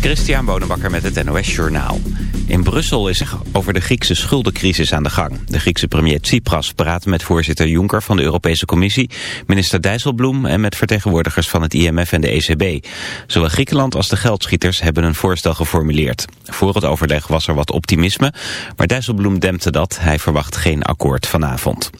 Christian Bonenbakker met het NOS Journaal. In Brussel is over de Griekse schuldencrisis aan de gang. De Griekse premier Tsipras praat met voorzitter Juncker van de Europese Commissie, minister Dijsselbloem en met vertegenwoordigers van het IMF en de ECB. Zowel Griekenland als de geldschieters hebben een voorstel geformuleerd. Voor het overleg was er wat optimisme, maar Dijsselbloem dempte dat. Hij verwacht geen akkoord vanavond.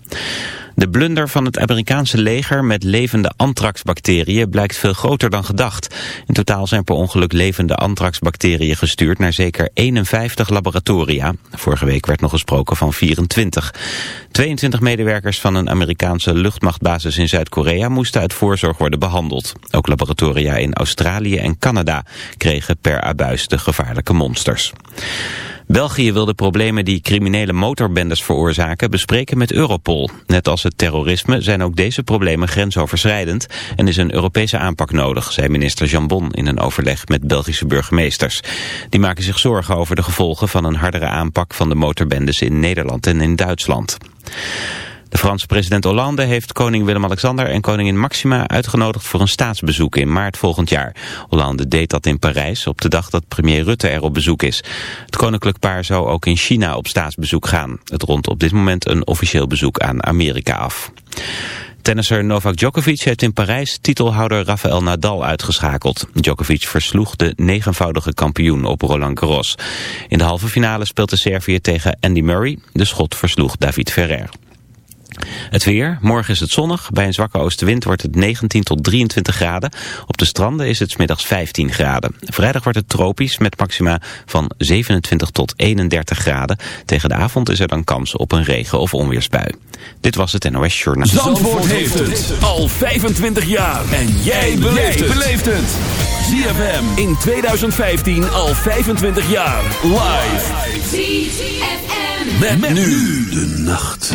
De blunder van het Amerikaanse leger met levende antraxbacteriën blijkt veel groter dan gedacht. In totaal zijn per ongeluk levende antraxbacteriën gestuurd naar zeker 51 laboratoria. Vorige week werd nog gesproken van 24. 22 medewerkers van een Amerikaanse luchtmachtbasis in Zuid-Korea moesten uit voorzorg worden behandeld. Ook laboratoria in Australië en Canada kregen per abuis de gevaarlijke monsters. België wil de problemen die criminele motorbendes veroorzaken bespreken met Europol. Net als het terrorisme zijn ook deze problemen grensoverschrijdend en is een Europese aanpak nodig, zei minister Jambon in een overleg met Belgische burgemeesters. Die maken zich zorgen over de gevolgen van een hardere aanpak van de motorbendes in Nederland en in Duitsland. De Franse president Hollande heeft koning Willem-Alexander en koningin Maxima uitgenodigd voor een staatsbezoek in maart volgend jaar. Hollande deed dat in Parijs op de dag dat premier Rutte er op bezoek is. Het koninklijk paar zou ook in China op staatsbezoek gaan. Het rondt op dit moment een officieel bezoek aan Amerika af. Tennisser Novak Djokovic heeft in Parijs titelhouder Rafael Nadal uitgeschakeld. Djokovic versloeg de negenvoudige kampioen op Roland Garros. In de halve finale speelt de Servië tegen Andy Murray. De schot versloeg David Ferrer. Het weer. Morgen is het zonnig. Bij een zwakke oostenwind wordt het 19 tot 23 graden. Op de stranden is het middags 15 graden. Vrijdag wordt het tropisch met maxima van 27 tot 31 graden. Tegen de avond is er dan kans op een regen- of onweersbui. Dit was het NOS Journaal. Zandvoort heeft het al 25 jaar. En jij beleeft het. ZFM in 2015 al 25 jaar. Live. ZFM. Met, nu de nacht.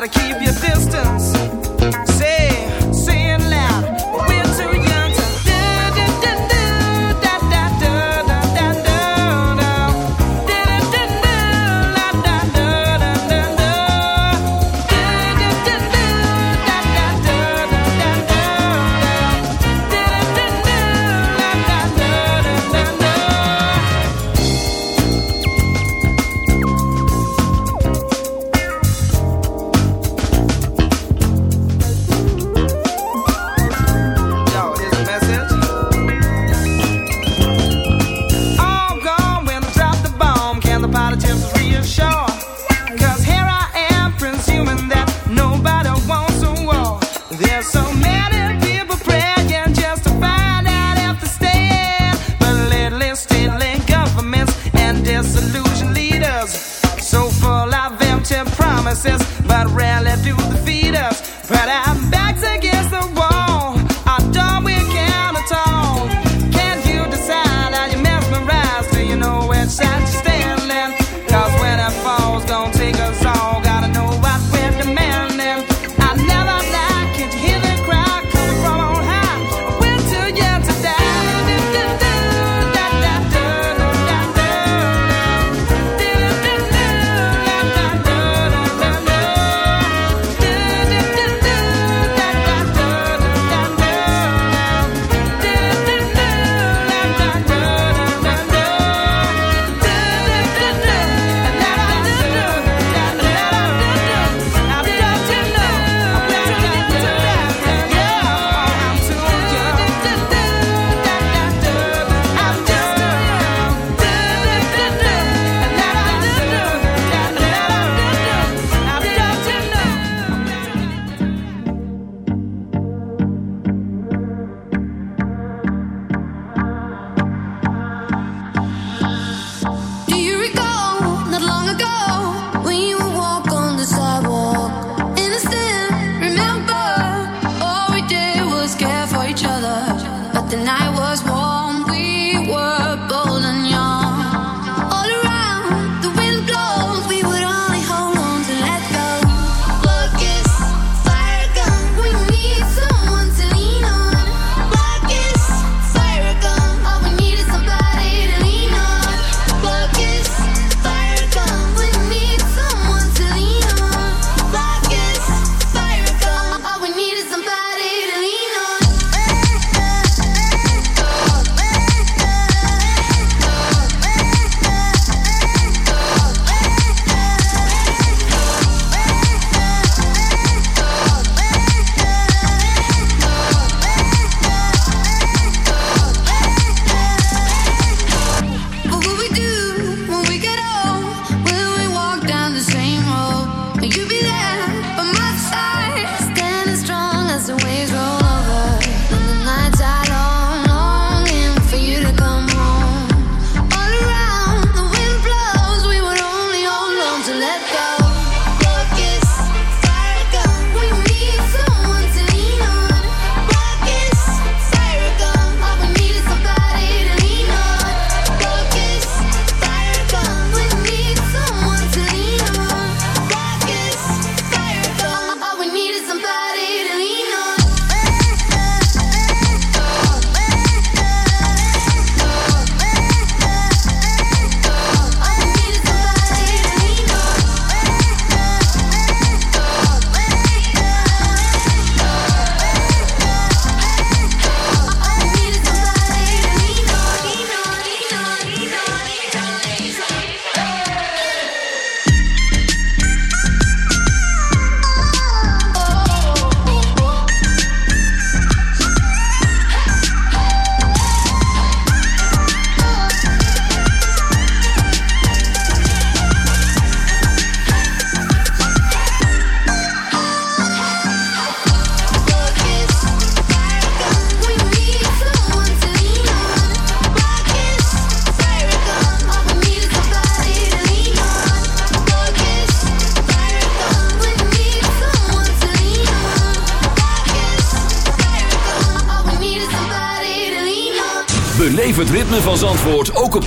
gotta keep your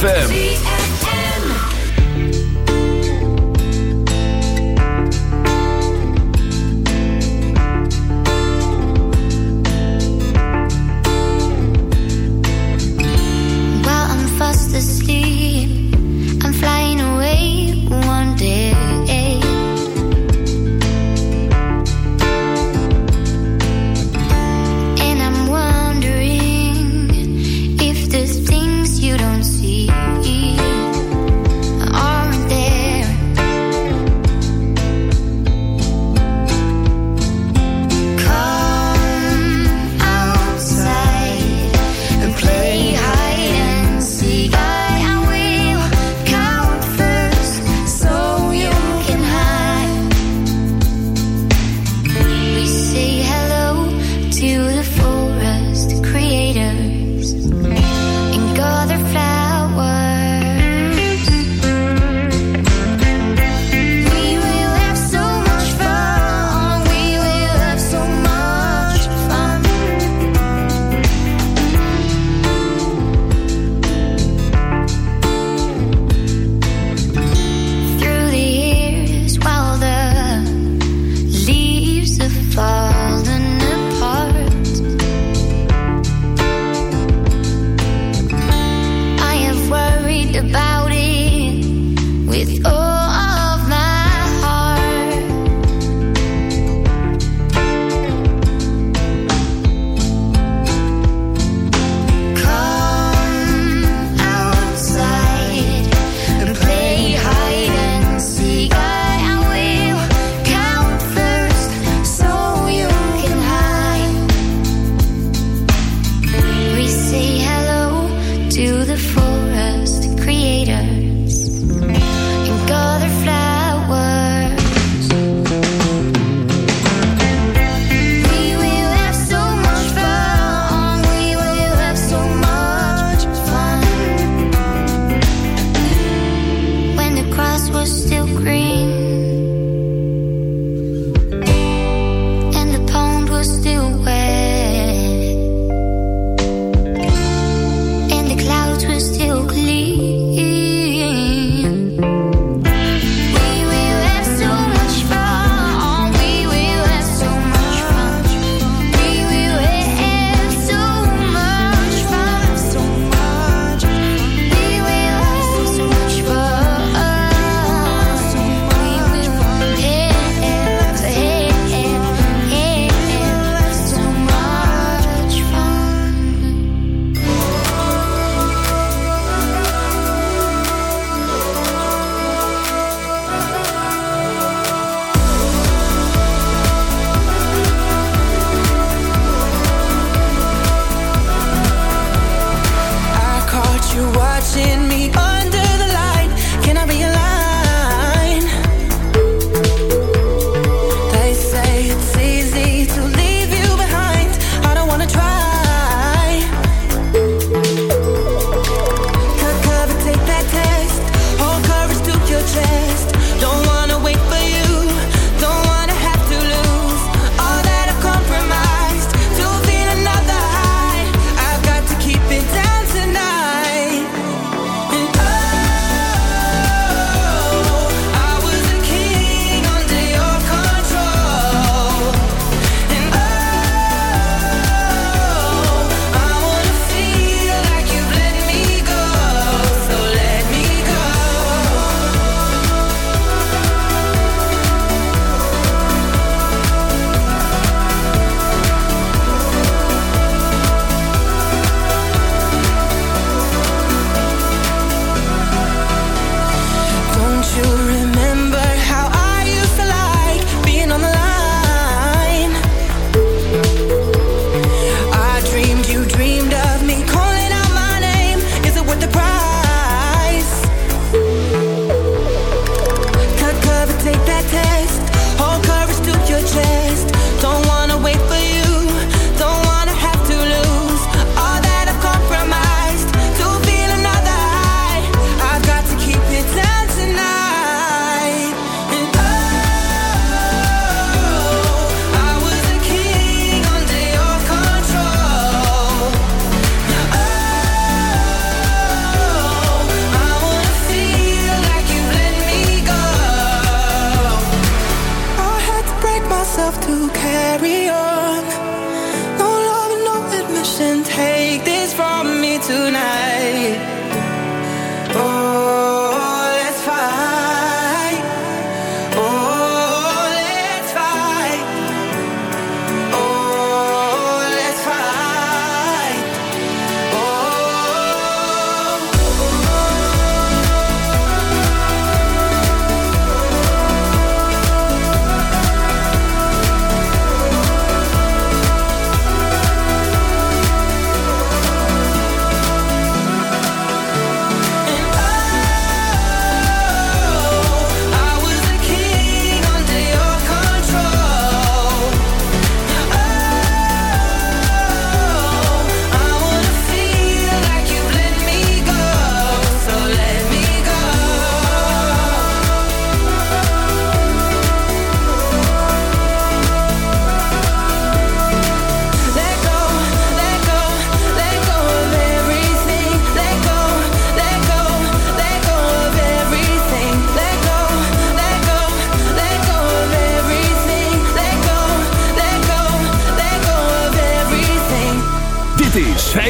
ZFM. green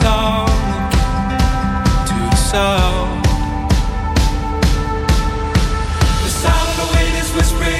down to the south. The sound of the wind is whispering